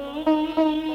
Thank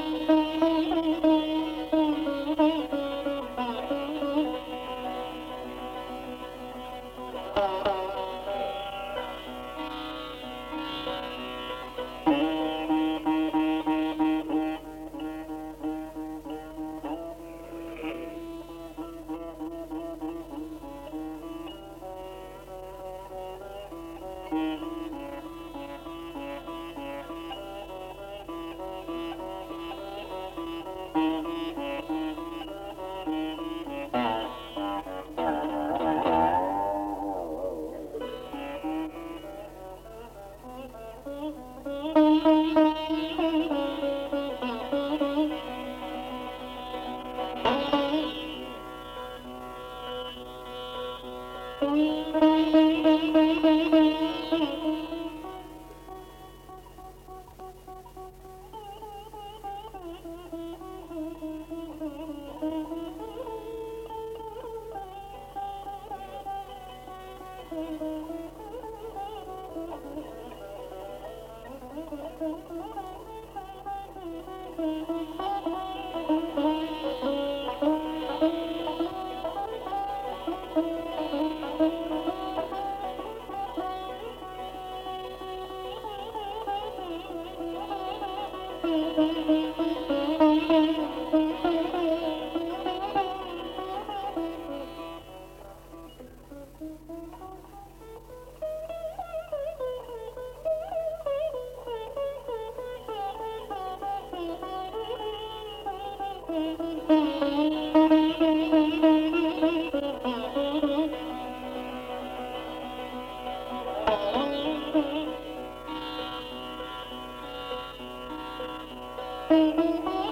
Mm-hmm.